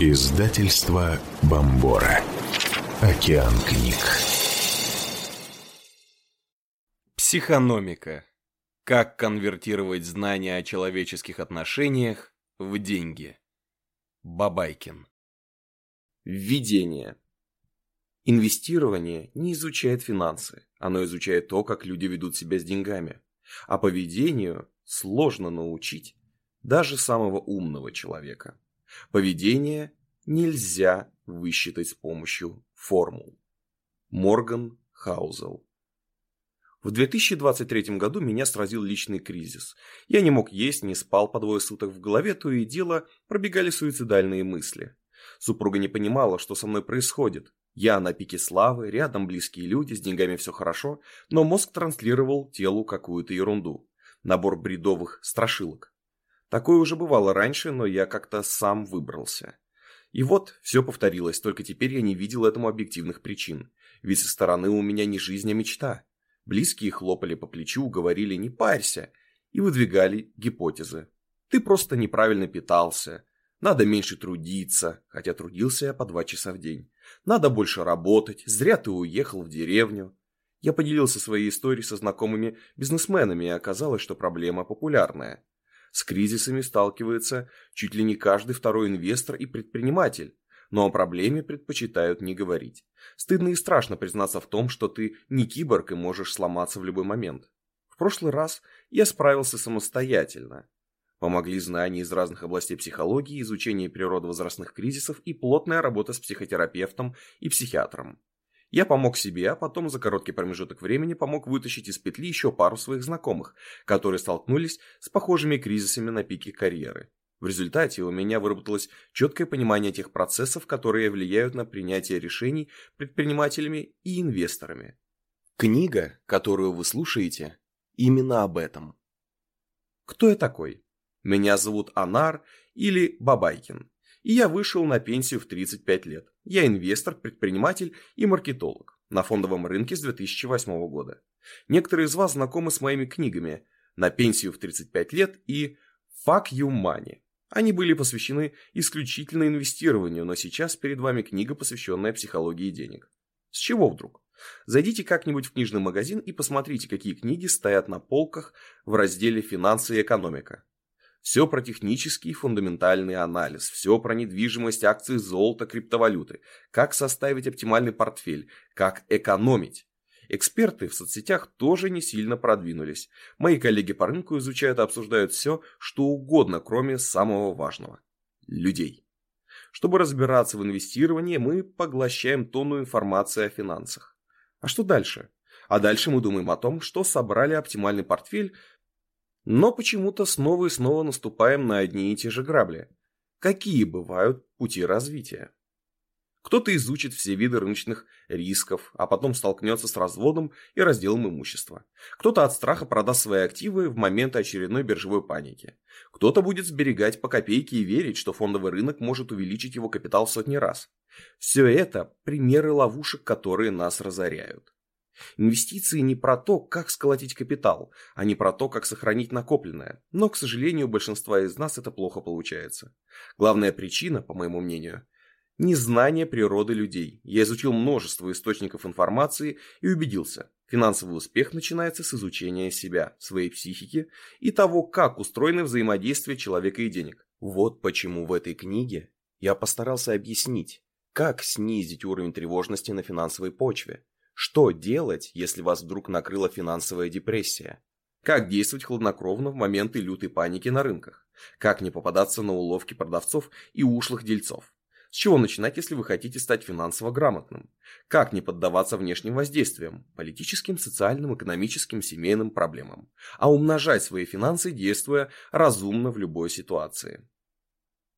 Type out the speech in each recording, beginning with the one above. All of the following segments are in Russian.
Издательство Бомбора. Океан книг. Психономика. Как конвертировать знания о человеческих отношениях в деньги. Бабайкин. Введение. Инвестирование не изучает финансы, оно изучает то, как люди ведут себя с деньгами. А поведению сложно научить даже самого умного человека. Поведение нельзя высчитать с помощью формул. Морган Хаузел в 2023 году меня сразил личный кризис. Я не мог есть, не спал по двое суток в голове, то и дело пробегали суицидальные мысли. Супруга не понимала, что со мной происходит. Я на пике славы, рядом близкие люди, с деньгами все хорошо, но мозг транслировал телу какую-то ерунду. Набор бредовых страшилок. Такое уже бывало раньше, но я как-то сам выбрался. И вот все повторилось, только теперь я не видел этому объективных причин. Ведь со стороны у меня не жизнь, а мечта. Близкие хлопали по плечу, говорили «не парься» и выдвигали гипотезы. Ты просто неправильно питался. Надо меньше трудиться, хотя трудился я по два часа в день. Надо больше работать, зря ты уехал в деревню. Я поделился своей историей со знакомыми бизнесменами, и оказалось, что проблема популярная. С кризисами сталкивается чуть ли не каждый второй инвестор и предприниматель но о проблеме предпочитают не говорить. Стыдно и страшно признаться в том, что ты не киборг и можешь сломаться в любой момент. В прошлый раз я справился самостоятельно. Помогли знания из разных областей психологии, изучение природы возрастных кризисов и плотная работа с психотерапевтом и психиатром. Я помог себе, а потом за короткий промежуток времени помог вытащить из петли еще пару своих знакомых, которые столкнулись с похожими кризисами на пике карьеры. В результате у меня выработалось четкое понимание тех процессов, которые влияют на принятие решений предпринимателями и инвесторами. Книга, которую вы слушаете, именно об этом. Кто я такой? Меня зовут Анар или Бабайкин. И я вышел на пенсию в 35 лет. Я инвестор, предприниматель и маркетолог на фондовом рынке с 2008 года. Некоторые из вас знакомы с моими книгами «На пенсию в 35 лет» и «Fuck you money». Они были посвящены исключительно инвестированию, но сейчас перед вами книга, посвященная психологии денег. С чего вдруг? Зайдите как-нибудь в книжный магазин и посмотрите, какие книги стоят на полках в разделе «Финансы и экономика». Все про технический и фундаментальный анализ, все про недвижимость, акции, золото, криптовалюты, как составить оптимальный портфель, как экономить. Эксперты в соцсетях тоже не сильно продвинулись. Мои коллеги по рынку изучают и обсуждают все, что угодно, кроме самого важного – людей. Чтобы разбираться в инвестировании, мы поглощаем тонну информации о финансах. А что дальше? А дальше мы думаем о том, что собрали оптимальный портфель, но почему-то снова и снова наступаем на одни и те же грабли. Какие бывают пути развития? Кто-то изучит все виды рыночных рисков, а потом столкнется с разводом и разделом имущества. Кто-то от страха продаст свои активы в момент очередной биржевой паники. Кто-то будет сберегать по копейке и верить, что фондовый рынок может увеличить его капитал сотни раз. Все это примеры ловушек, которые нас разоряют. Инвестиции не про то, как сколотить капитал, а не про то, как сохранить накопленное. Но, к сожалению, у большинства из нас это плохо получается. Главная причина, по моему мнению, незнание природы людей. Я изучил множество источников информации и убедился, финансовый успех начинается с изучения себя, своей психики и того, как устроены взаимодействие человека и денег. Вот почему в этой книге я постарался объяснить, как снизить уровень тревожности на финансовой почве, что делать, если вас вдруг накрыла финансовая депрессия, как действовать хладнокровно в моменты лютой паники на рынках, как не попадаться на уловки продавцов и ушлых дельцов, с чего начинать, если вы хотите стать финансово грамотным? Как не поддаваться внешним воздействиям, политическим, социальным, экономическим, семейным проблемам, а умножать свои финансы, действуя разумно в любой ситуации?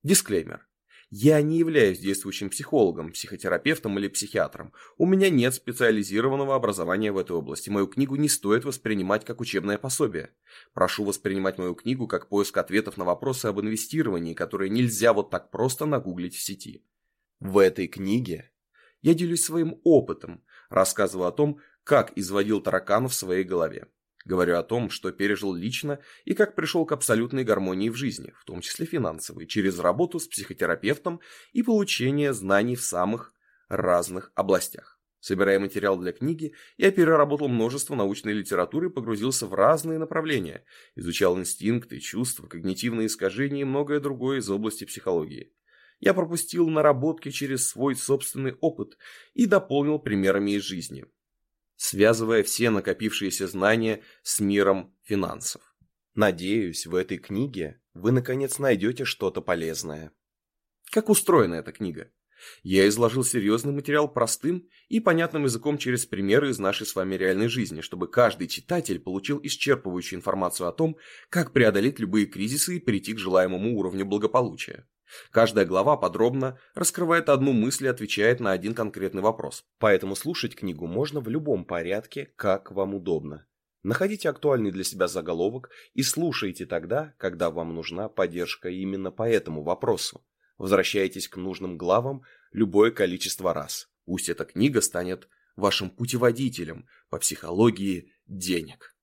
Дисклеймер. Я не являюсь действующим психологом, психотерапевтом или психиатром. У меня нет специализированного образования в этой области. Мою книгу не стоит воспринимать как учебное пособие. Прошу воспринимать мою книгу как поиск ответов на вопросы об инвестировании, которые нельзя вот так просто нагуглить в сети. В этой книге я делюсь своим опытом, рассказываю о том, как изводил тараканов в своей голове. Говорю о том, что пережил лично и как пришел к абсолютной гармонии в жизни, в том числе финансовой, через работу с психотерапевтом и получение знаний в самых разных областях. Собирая материал для книги, я переработал множество научной литературы и погрузился в разные направления. Изучал инстинкты, чувства, когнитивные искажения и многое другое из области психологии. Я пропустил наработки через свой собственный опыт и дополнил примерами из жизни, связывая все накопившиеся знания с миром финансов. Надеюсь, в этой книге вы наконец найдете что-то полезное. Как устроена эта книга? Я изложил серьезный материал простым и понятным языком через примеры из нашей с вами реальной жизни, чтобы каждый читатель получил исчерпывающую информацию о том, как преодолеть любые кризисы и перейти к желаемому уровню благополучия. Каждая глава подробно раскрывает одну мысль и отвечает на один конкретный вопрос. Поэтому слушать книгу можно в любом порядке, как вам удобно. Находите актуальный для себя заголовок и слушайте тогда, когда вам нужна поддержка именно по этому вопросу. Возвращайтесь к нужным главам любое количество раз. Пусть эта книга станет вашим путеводителем по психологии денег.